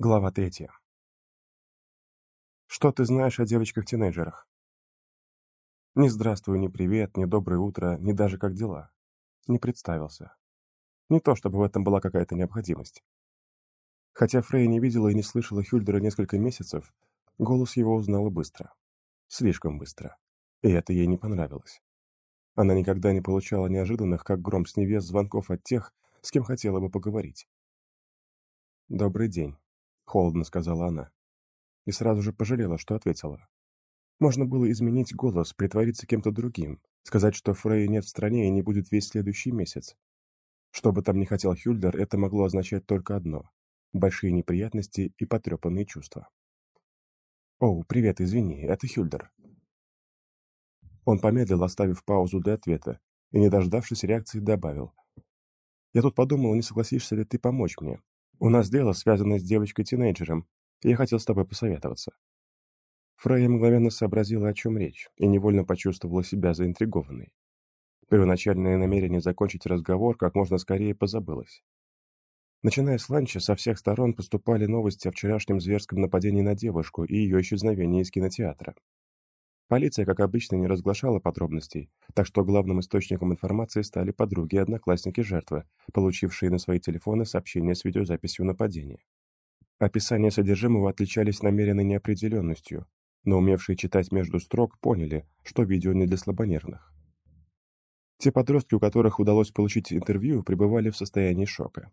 Глава третья. Что ты знаешь о девочках-тинейджерах? Ни здравствуй, ни привет, ни доброе утро, ни даже как дела. Не представился. Не то, чтобы в этом была какая-то необходимость. Хотя Фрей не видела и не слышала Хюльдера несколько месяцев, голос его узнала быстро. Слишком быстро. И это ей не понравилось. Она никогда не получала неожиданных, как гром с небес, звонков от тех, с кем хотела бы поговорить. «Добрый день», холодно сказала она. И сразу же пожалела, что ответила. Можно было изменить голос, притвориться кем-то другим, сказать, что Фрей нет в стране и не будет весь следующий месяц. Что бы там ни хотел Хюльдер, это могло означать только одно — большие неприятности и потрепанные чувства. «Оу, привет, извини, это Хюльдер». Он помедлил, оставив паузу для ответа, и, не дождавшись реакции, добавил. «Я тут подумал, не согласишься ли ты помочь мне? У нас дело, связанное с девочкой-тинейджером, я хотел с тобой посоветоваться». Фрейя мгновенно сообразила, о чем речь, и невольно почувствовала себя заинтригованной. Первоначальное намерение закончить разговор как можно скорее позабылось. Начиная с ланча, со всех сторон поступали новости о вчерашнем зверском нападении на девушку и ее исчезновении из кинотеатра. Полиция, как обычно, не разглашала подробностей, так что главным источником информации стали подруги и одноклассники жертвы, получившие на свои телефоны сообщения с видеозаписью нападения. Описания содержимого отличались намеренной неопределенностью, но умевшие читать между строк поняли, что видео не для слабонервных. Те подростки, у которых удалось получить интервью, пребывали в состоянии шока.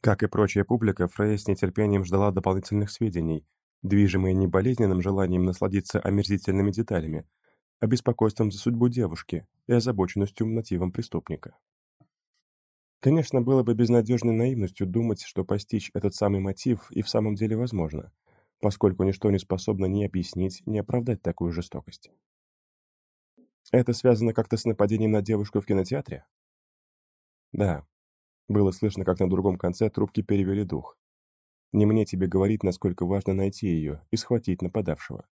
Как и прочая публика, Фрей с нетерпением ждала дополнительных сведений, движимые не болезненным желанием насладиться омерзительными деталями, а беспокойством за судьбу девушки и озабоченностью мотивом преступника. Конечно, было бы безнадежной наивностью думать, что постичь этот самый мотив и в самом деле возможно, поскольку ничто не способно ни объяснить, ни оправдать такую жестокость. Это связано как-то с нападением на девушку в кинотеатре? Да. Было слышно, как на другом конце трубки перевели дух. Не мне тебе говорить, насколько важно найти ее и схватить нападавшего.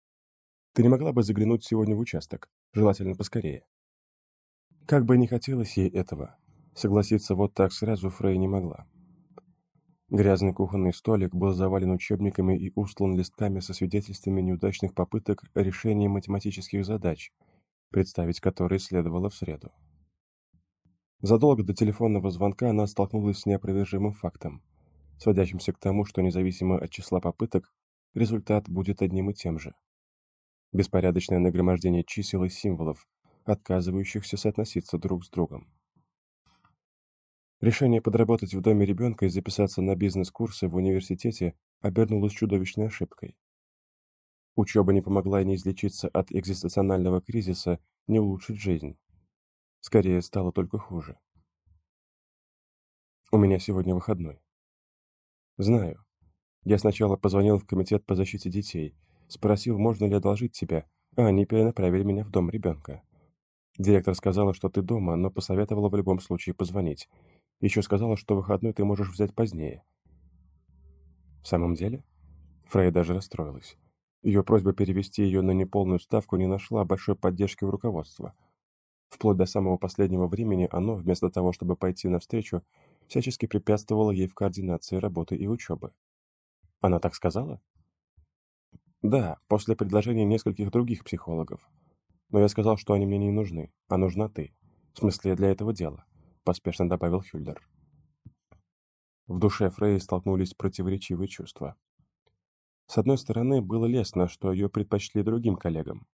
Ты не могла бы заглянуть сегодня в участок, желательно поскорее. Как бы не хотелось ей этого, согласиться вот так сразу Фрей не могла. Грязный кухонный столик был завален учебниками и устлан листками со свидетельствами неудачных попыток решения математических задач, представить которые следовало в среду. Задолго до телефонного звонка она столкнулась с неопровержимым фактом – сводящимся к тому, что независимо от числа попыток, результат будет одним и тем же. Беспорядочное нагромождение чисел и символов, отказывающихся соотноситься друг с другом. Решение подработать в доме ребенка и записаться на бизнес-курсы в университете обернулось чудовищной ошибкой. Учеба не помогла ни излечиться от экзистенциального кризиса, ни улучшить жизнь. Скорее, стало только хуже. У меня сегодня выходной. «Знаю. Я сначала позвонил в комитет по защите детей, спросил, можно ли одолжить тебя, а они перенаправили меня в дом ребенка. Директор сказала, что ты дома, но посоветовала в любом случае позвонить. Еще сказала, что выходной ты можешь взять позднее». «В самом деле?» Фрей даже расстроилась. Ее просьба перевести ее на неполную ставку не нашла большой поддержки у руководства. Вплоть до самого последнего времени оно, вместо того, чтобы пойти навстречу, всячески препятствовала ей в координации работы и учебы. Она так сказала? Да, после предложения нескольких других психологов. Но я сказал, что они мне не нужны, а нужна ты. В смысле, для этого дела, поспешно добавил Хюльдер. В душе Фрей столкнулись противоречивые чувства. С одной стороны, было лестно, что ее предпочли другим коллегам.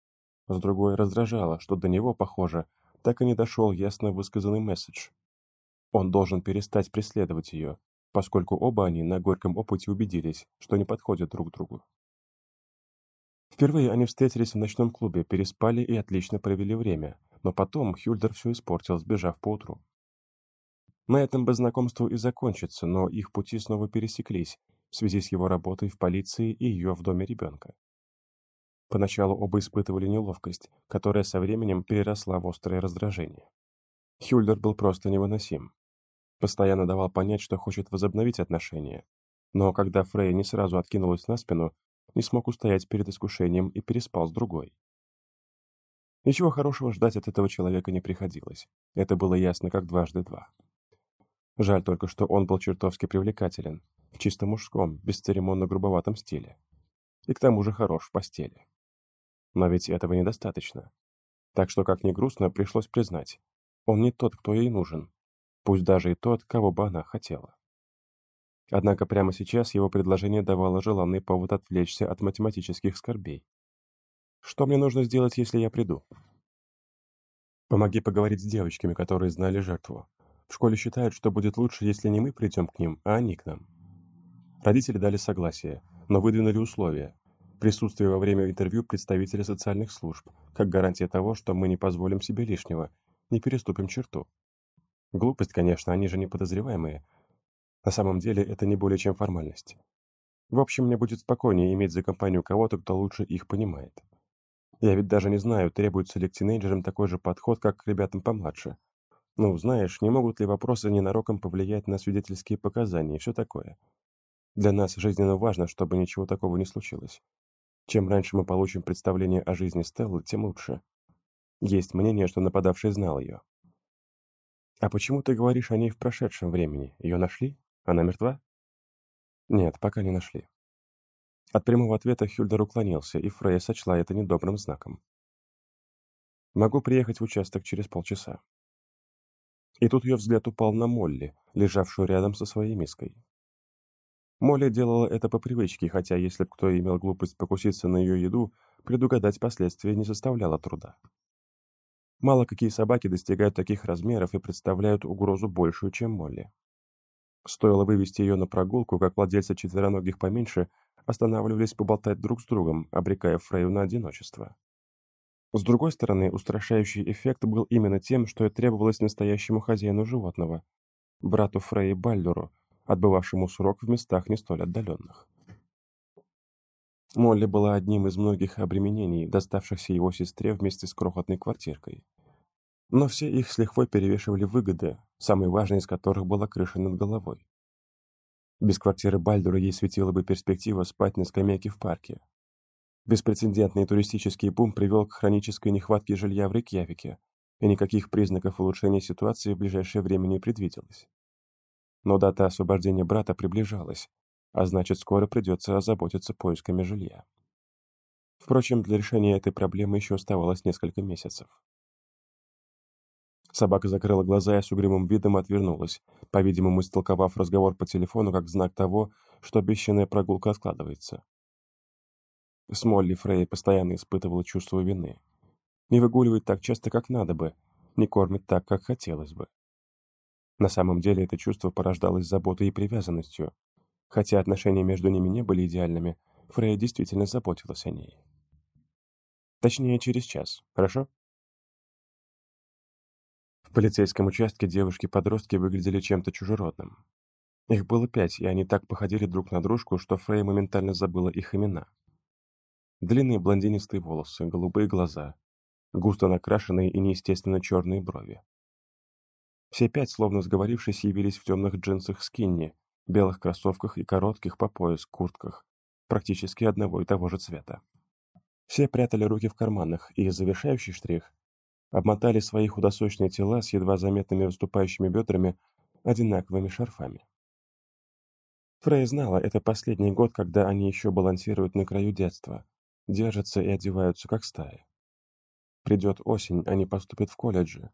С другой, раздражало, что до него, похоже, так и не дошел ясно высказанный месседж. Он должен перестать преследовать ее, поскольку оба они на горьком опыте убедились, что не подходят друг другу. Впервые они встретились в ночном клубе, переспали и отлично провели время, но потом Хюльдер все испортил, сбежав поутру. На этом бы знакомство и закончится, но их пути снова пересеклись в связи с его работой в полиции и ее в доме ребенка. Поначалу оба испытывали неловкость, которая со временем переросла в острое раздражение. Хюльдер был просто невыносим постоянно давал понять, что хочет возобновить отношения. Но когда Фрей не сразу откинулась на спину, не смог устоять перед искушением и переспал с другой. Ничего хорошего ждать от этого человека не приходилось. Это было ясно, как дважды два. Жаль только, что он был чертовски привлекателен, в чисто мужском, бесцеремонно-грубоватом стиле. И к тому же хорош в постели. Но ведь этого недостаточно. Так что, как ни грустно, пришлось признать, он не тот, кто ей нужен, пусть даже и тот, кого бы она хотела. Однако прямо сейчас его предложение давало желанный повод отвлечься от математических скорбей. «Что мне нужно сделать, если я приду?» «Помоги поговорить с девочками, которые знали жертву. В школе считают, что будет лучше, если не мы придем к ним, а они к нам». Родители дали согласие, но выдвинули условия. Присутствие во время интервью представителя социальных служб, как гарантия того, что мы не позволим себе лишнего, не переступим черту. Глупость, конечно, они же не подозреваемые. На самом деле это не более чем формальность. В общем, мне будет спокойнее иметь за компанию кого-то, кто лучше их понимает. Я ведь даже не знаю, требуется ли к тинейджерам такой же подход, как к ребятам помладше. Ну, знаешь, не могут ли вопросы ненароком повлиять на свидетельские показания и все такое. Для нас жизненно важно, чтобы ничего такого не случилось. Чем раньше мы получим представление о жизни Стеллы, тем лучше. Есть мнение, что нападавший знал ее. «А почему ты говоришь о ней в прошедшем времени? Ее нашли? Она мертва?» «Нет, пока не нашли». От прямого ответа Хюльдер уклонился, и Фрейя сочла это недобрым знаком. «Могу приехать в участок через полчаса». И тут ее взгляд упал на Молли, лежавшую рядом со своей миской. Молли делала это по привычке, хотя если бы кто имел глупость покуситься на ее еду, предугадать последствия не составляло труда. Мало какие собаки достигают таких размеров и представляют угрозу большую, чем Молли. Стоило вывести ее на прогулку, как владельцы четвероногих поменьше останавливались поболтать друг с другом, обрекая Фрейю на одиночество. С другой стороны, устрашающий эффект был именно тем, что и требовалось настоящему хозяину животного, брату Фрейи Бальдуру, отбывавшему срок в местах не столь отдаленных. Молли была одним из многих обременений, доставшихся его сестре вместе с крохотной квартиркой. Но все их с лихвой перевешивали выгоды, самой важной из которых была крыша над головой. Без квартиры Бальдура ей светила бы перспектива спать на скамейке в парке. Беспрецедентный туристический бум привел к хронической нехватке жилья в Рейкьявике, и никаких признаков улучшения ситуации в ближайшее время не предвиделось. Но дата освобождения брата приближалась, а значит, скоро придется озаботиться поисками жилья. Впрочем, для решения этой проблемы еще оставалось несколько месяцев. Собака закрыла глаза и с угрюмым видом отвернулась, по-видимому, истолковав разговор по телефону как знак того, что обещанная прогулка откладывается. Смолли Фрей постоянно испытывала чувство вины. Не выгуливает так часто, как надо бы, не кормит так, как хотелось бы. На самом деле это чувство порождалось заботой и привязанностью. Хотя отношения между ними не были идеальными, Фрейя действительно заботилась о ней. Точнее, через час, хорошо? В полицейском участке девушки-подростки выглядели чем-то чужеродным. Их было пять, и они так походили друг на дружку, что Фрей моментально забыла их имена. Длинные блондинистые волосы, голубые глаза, густо накрашенные и неестественно черные брови. Все пять, словно сговорившись, явились в темных джинсах скинни, белых кроссовках и коротких по пояс куртках, практически одного и того же цвета. Все прятали руки в карманах, и завершающий штрих обмотали свои худосочные тела с едва заметными выступающими бедрами одинаковыми шарфами. Фрей знала, это последний год, когда они еще балансируют на краю детства, держатся и одеваются как стаи. Придет осень, они поступят в колледжи,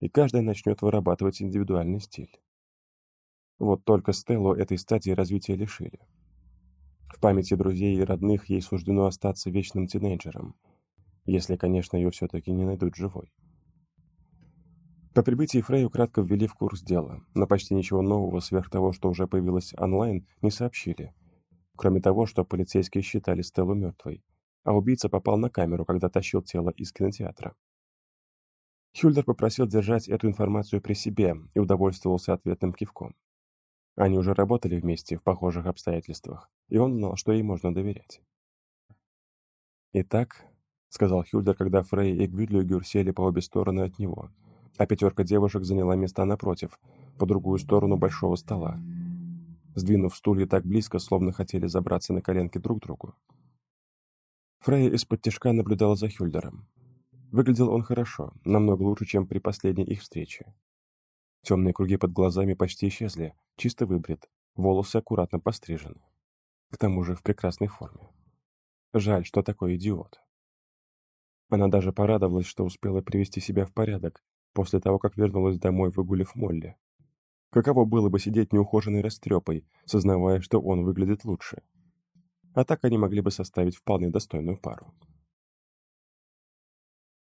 и каждый начнет вырабатывать индивидуальный стиль. Вот только Стеллу этой стадии развития лишили. В памяти друзей и родных ей суждено остаться вечным тинейджером, если, конечно, ее все-таки не найдут живой. По прибытии Фрейю кратко ввели в курс дела, но почти ничего нового сверх того, что уже появилось онлайн, не сообщили. Кроме того, что полицейские считали Стеллу мертвой, а убийца попал на камеру, когда тащил тело из кинотеатра. Хюльдер попросил держать эту информацию при себе и удовольствовался ответным кивком. Они уже работали вместе в похожих обстоятельствах, и он знал, что ей можно доверять. «Итак», — сказал Хюльдер, когда Фрей и Гвюдлюгер сели по обе стороны от него, а пятерка девушек заняла места напротив, по другую сторону большого стола, сдвинув стулья так близко, словно хотели забраться на коленки друг другу. Фрей из-под тяжка наблюдала за Хюльдером. Выглядел он хорошо, намного лучше, чем при последней их встрече. Темные круги под глазами почти исчезли, чисто выбрит, волосы аккуратно пострижены. К тому же в прекрасной форме. Жаль, что такой идиот. Она даже порадовалась, что успела привести себя в порядок после того, как вернулась домой, выгулив Молли. Каково было бы сидеть неухоженной растрепой, сознавая, что он выглядит лучше. А так они могли бы составить вполне достойную пару.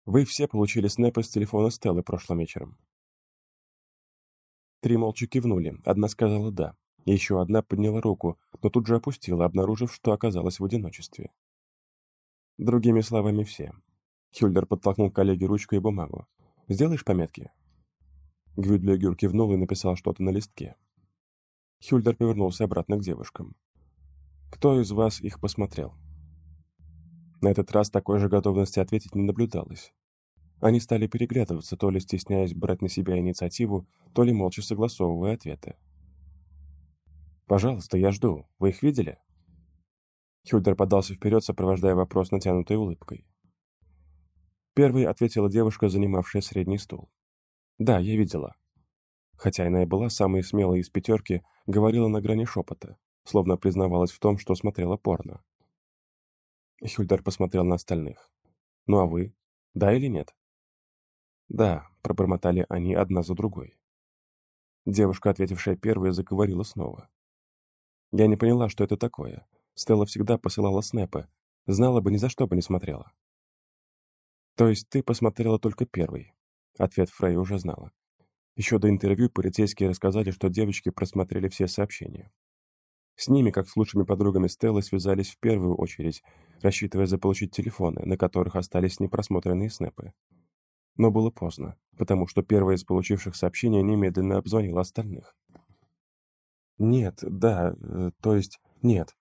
Вы все получили снэпы с телефона Стеллы прошлым вечером. Три молча кивнули, одна сказала «да». Еще одна подняла руку, но тут же опустила, обнаружив, что оказалась в одиночестве. Другими словами, все. Хюльдер подтолкнул коллеге ручку и бумагу. «Сделаешь пометки?» Гвюдлигер кивнул и написал что-то на листке. Хюльдер повернулся обратно к девушкам. «Кто из вас их посмотрел?» На этот раз такой же готовности ответить не наблюдалось. Они стали переглядываться, то ли стесняясь брать на себя инициативу, то ли молча согласовывая ответы. «Пожалуйста, я жду. Вы их видели?» Хюльдер подался вперед, сопровождая вопрос натянутой улыбкой. Первой ответила девушка, занимавшая средний стул. «Да, я видела». Хотя она и была самой смелой из пятерки, говорила на грани шепота, словно признавалась в том, что смотрела порно. Хюльдер посмотрел на остальных. «Ну а вы? Да или нет?» «Да», — пробормотали они одна за другой. Девушка, ответившая первой, заговорила снова. «Я не поняла, что это такое. Стелла всегда посылала снэпы. Знала бы, ни за что бы не смотрела». «То есть ты посмотрела только первый?» Ответ Фрей уже знала. Еще до интервью полицейские рассказали, что девочки просмотрели все сообщения. С ними, как с лучшими подругами Стеллы, связались в первую очередь, рассчитывая заполучить телефоны, на которых остались непросмотренные снэпы. Но было поздно, потому что первая из получивших сообщения немедленно обзвонила остальных. «Нет, да, э, то есть нет».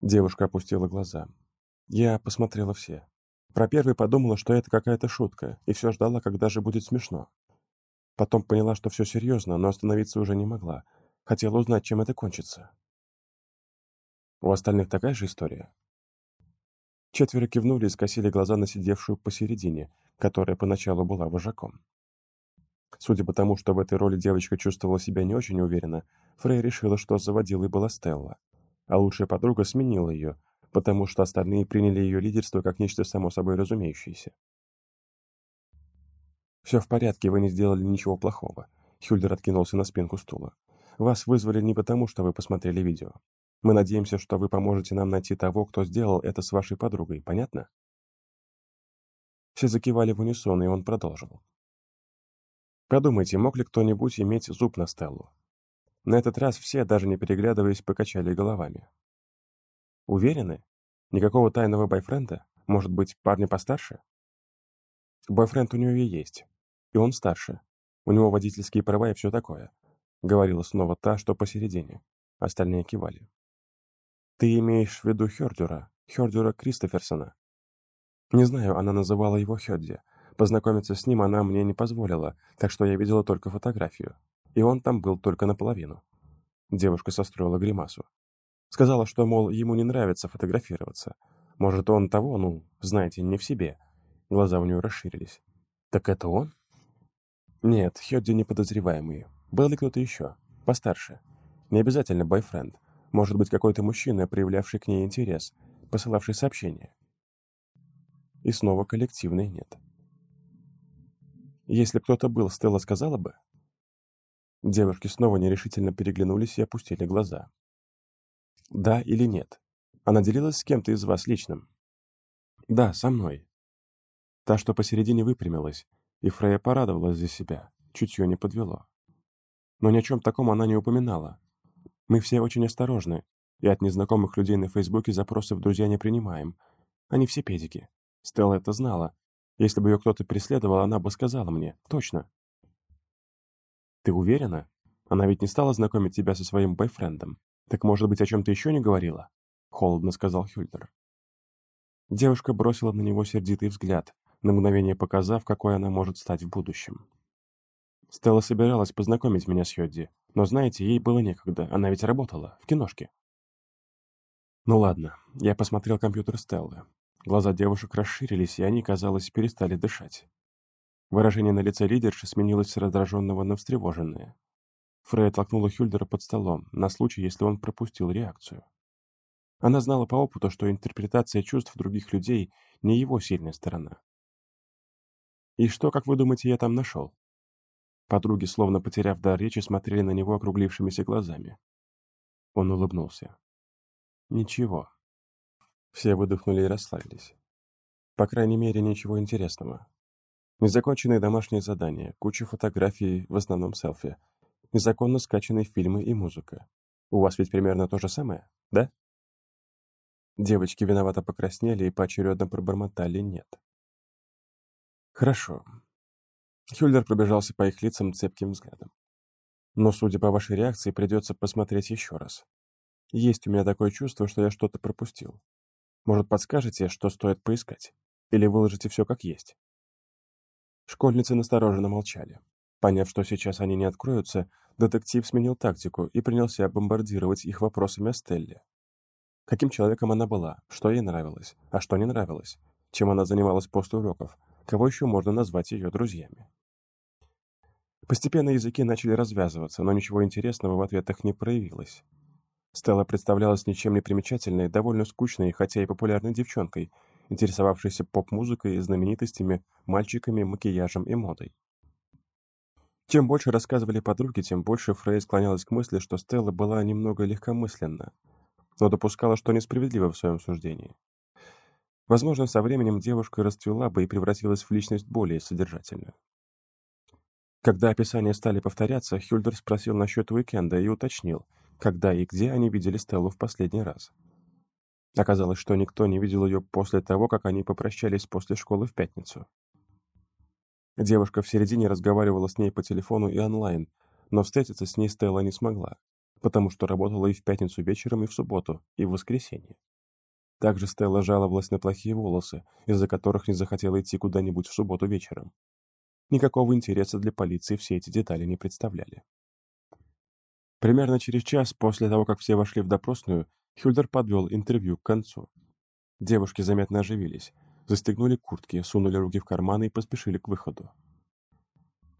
Девушка опустила глаза. «Я посмотрела все. Про первый подумала, что это какая-то шутка, и все ждала, когда же будет смешно. Потом поняла, что все серьезно, но остановиться уже не могла. Хотела узнать, чем это кончится. У остальных такая же история? Четверо кивнули и скосили глаза на сидевшую посередине, которая поначалу была вожаком. Судя по тому, что в этой роли девочка чувствовала себя не очень уверенно, Фрей решила, что заводилой была Стелла, а лучшая подруга сменила ее, потому что остальные приняли ее лидерство как нечто само собой разумеющееся. «Все в порядке, вы не сделали ничего плохого», — Хюльдер откинулся на спинку стула. «Вас вызвали не потому, что вы посмотрели видео. Мы надеемся, что вы поможете нам найти того, кто сделал это с вашей подругой, понятно?» Все закивали в унисон, и он продолжил. Подумайте, мог ли кто-нибудь иметь зуб на Стеллу? На этот раз все, даже не переглядываясь, покачали головами. Уверены? Никакого тайного бойфренда? Может быть, парня постарше? Бойфренд у нее есть. И он старше. У него водительские права и все такое. Говорила снова та, что посередине. Остальные кивали. Ты имеешь в виду Хёрдюра, Хёрдюра Кристоферсона? Не знаю, она называла его Хёдди. Познакомиться с ним она мне не позволила, так что я видела только фотографию. И он там был только наполовину. Девушка состроила гримасу. Сказала, что, мол, ему не нравится фотографироваться. Может, он того, ну, знаете, не в себе. Глаза у нее расширились. Так это он? Нет, Хёдди не подозреваемый. Был ли кто-то еще? Постарше. Не обязательно бойфренд. Может быть, какой-то мужчина, проявлявший к ней интерес, посылавший сообщение. И снова коллективный нет. Если кто-то был, Стелла сказала бы? Девушки снова нерешительно переглянулись и опустили глаза. Да или нет? Она делилась с кем-то из вас личным? Да, со мной. Та, что посередине выпрямилась, и Фрея порадовалась за себя, чутье не подвело. Но ни о чем таком она не упоминала. Мы все очень осторожны, и от незнакомых людей на Фейсбуке запросы в друзья не принимаем. Они все педики. Стелла это знала. Если бы ее кто-то преследовал, она бы сказала мне. Точно. Ты уверена? Она ведь не стала знакомить тебя со своим бойфрендом. «Так, может быть, о чем-то еще не говорила?» — холодно сказал Хюльдер. Девушка бросила на него сердитый взгляд, на мгновение показав, какой она может стать в будущем. Стелла собиралась познакомить меня с Йодди, но, знаете, ей было некогда, она ведь работала, в киношке. Ну ладно, я посмотрел компьютер Стеллы. Глаза девушек расширились, и они, казалось, перестали дышать. Выражение на лице лидерши сменилось с раздраженного на встревоженное. Фрей толкнула Хюльдера под столом, на случай, если он пропустил реакцию. Она знала по опыту, что интерпретация чувств других людей не его сильная сторона. «И что, как вы думаете, я там нашел?» Подруги, словно потеряв дар речи, смотрели на него округлившимися глазами. Он улыбнулся. «Ничего». Все выдохнули и расслабились. По крайней мере, ничего интересного. Незаконченные домашние задания, куча фотографий, в основном селфи, незаконно скачанные фильмы и музыка. У вас ведь примерно то же самое, да? Девочки виновато покраснели и поочередно пробормотали «нет». Хорошо. Хюльдер пробежался по их лицам цепким взглядом. Но, судя по вашей реакции, придется посмотреть еще раз. Есть у меня такое чувство, что я что-то пропустил. Может, подскажете, что стоит поискать? Или выложите все как есть? Школьницы настороженно молчали. Поняв, что сейчас они не откроются, детектив сменил тактику и принялся бомбардировать их вопросами о Стелле. Каким человеком она была, что ей нравилось, а что не нравилось, чем она занималась после уроков, кого еще можно назвать ее друзьями. Постепенно языки начали развязываться, но ничего интересного в ответах не проявилось. Стелла представлялась ничем не примечательной, довольно скучной, хотя и популярной девчонкой, интересовавшейся поп-музыкой, знаменитостями, мальчиками, макияжем и модой. Чем больше рассказывали подруги, тем больше Фрей склонялась к мысли, что Стелла была немного легкомысленна, но допускала, что несправедлива в своем суждении. Возможно, со временем девушка расцвела бы и превратилась в личность более содержательную. Когда описания стали повторяться, Хюльдер спросил насчет уикенда и уточнил, когда и где они видели Стеллу в последний раз. Оказалось, что никто не видел ее после того, как они попрощались после школы в пятницу. Девушка в середине разговаривала с ней по телефону и онлайн, но встретиться с ней Стелла не смогла, потому что работала и в пятницу вечером, и в субботу, и в воскресенье. Также Стелла жаловалась на плохие волосы, из-за которых не захотела идти куда-нибудь в субботу вечером. Никакого интереса для полиции все эти детали не представляли. Примерно через час после того, как все вошли в допросную, Хюльдер подвел интервью к концу. Девушки заметно оживились, застегнули куртки, сунули руки в карманы и поспешили к выходу.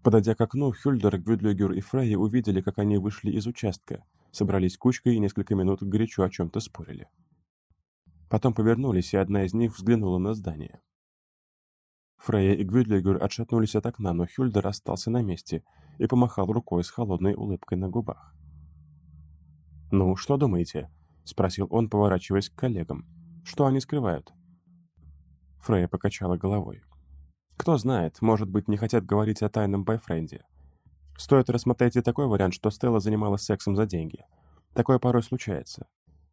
Подойдя к окну, Хюльдер, Гвюдлюгер и Фрейя увидели, как они вышли из участка, собрались кучкой и несколько минут горячо о чем-то спорили. Потом повернулись, и одна из них взглянула на здание. Фрейя и Гвюдлюгер отшатнулись от окна, но Хюльдер остался на месте и помахал рукой с холодной улыбкой на губах. «Ну, что думаете?» — спросил он, поворачиваясь к коллегам. «Что они скрывают?» Фрея покачала головой. «Кто знает, может быть, не хотят говорить о тайном бойфренде. Стоит рассмотреть и такой вариант, что Стелла занималась сексом за деньги. Такое порой случается.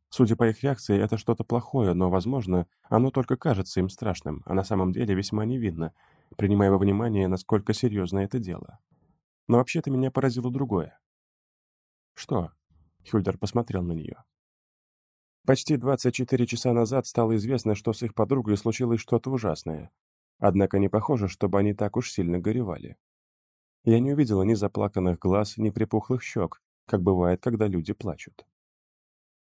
Судя по их реакции, это что-то плохое, но, возможно, оно только кажется им страшным, а на самом деле весьма невинно, принимая во внимание, насколько серьезно это дело. Но вообще-то меня поразило другое. «Что?» — Хюльдер посмотрел на нее. Почти 24 часа назад стало известно, что с их подругой случилось что-то ужасное. Однако не похоже, чтобы они так уж сильно горевали. Я не увидела ни заплаканных глаз, ни припухлых щек, как бывает, когда люди плачут.